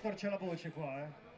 farci la voce qua, eh.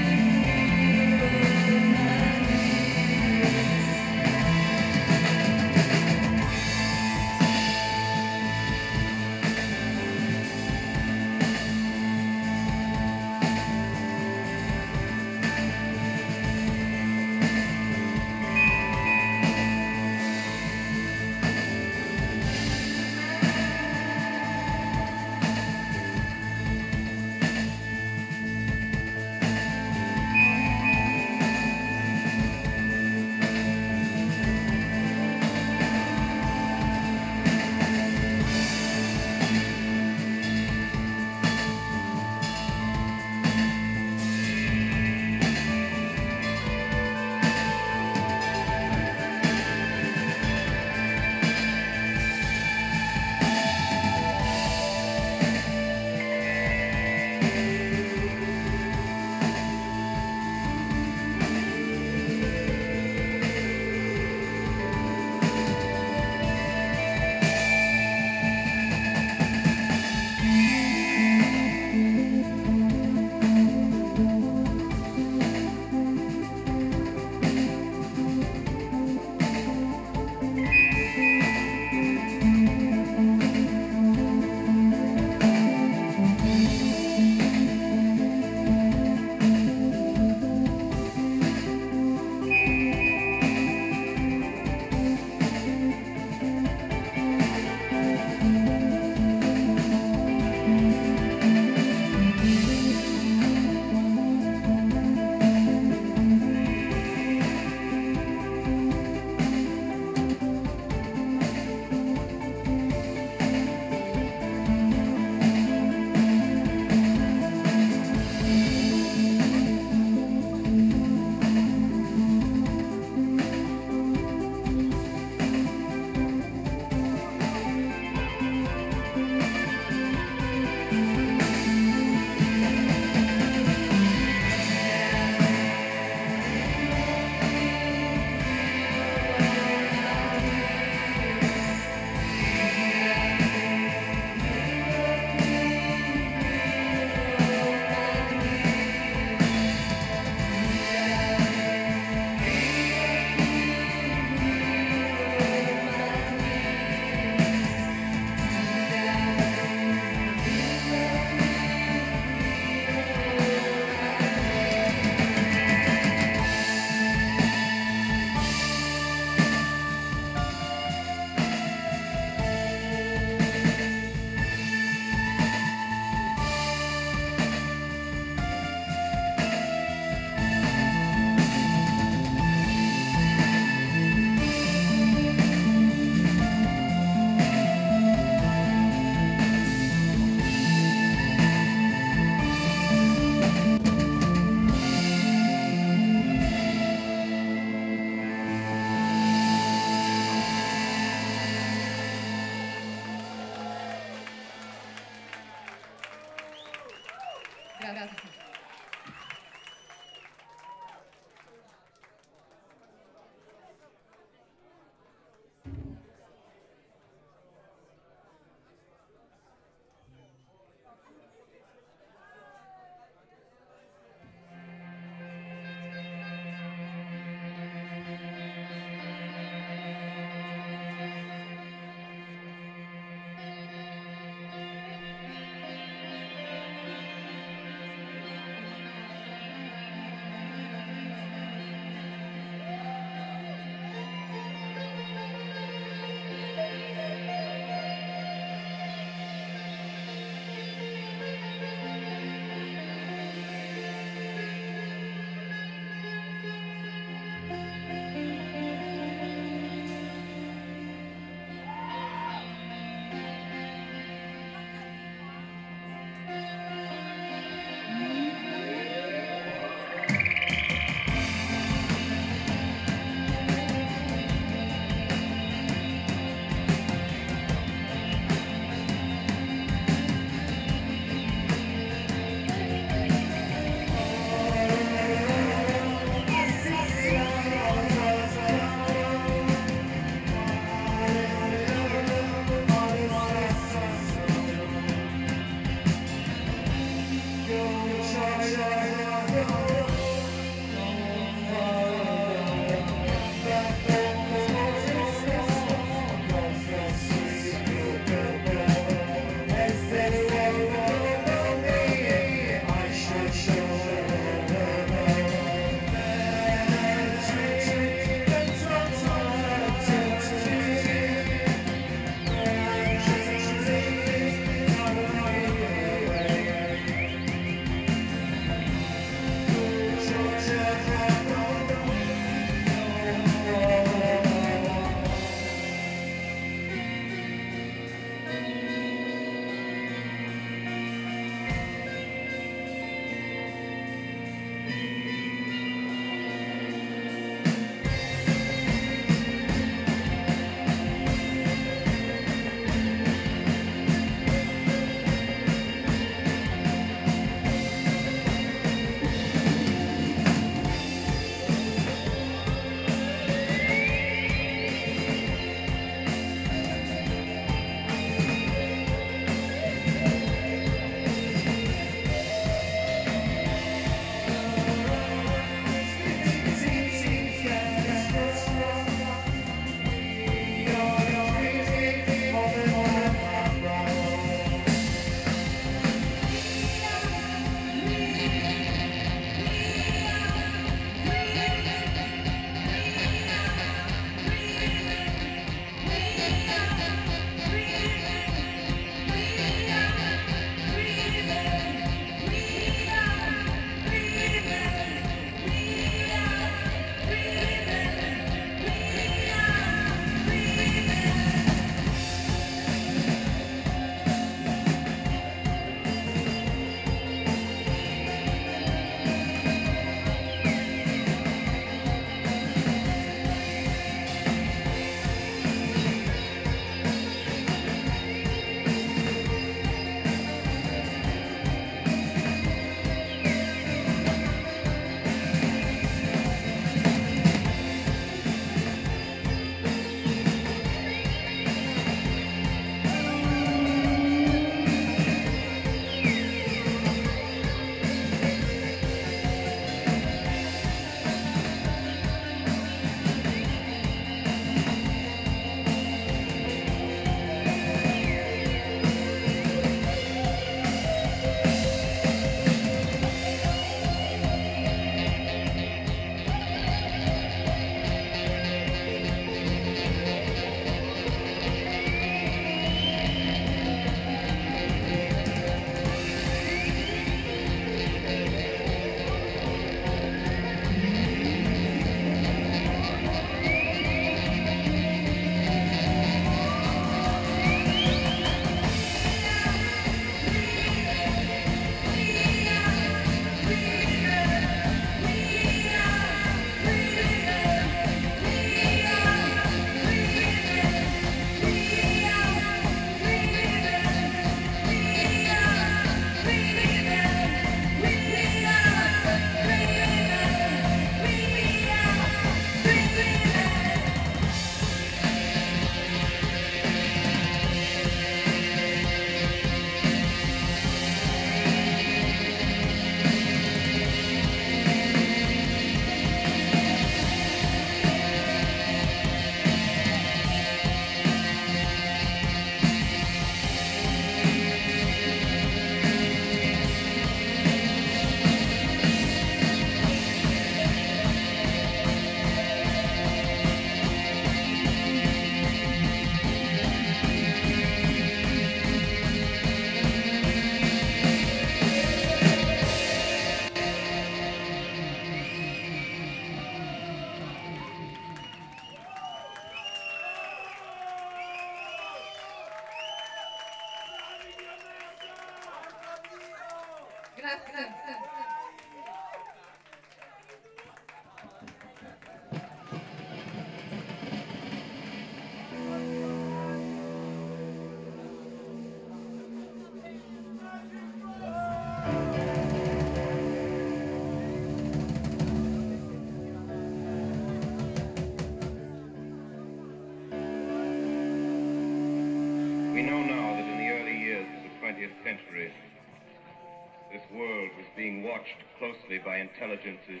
This world was being watched closely by intelligences.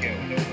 Killed over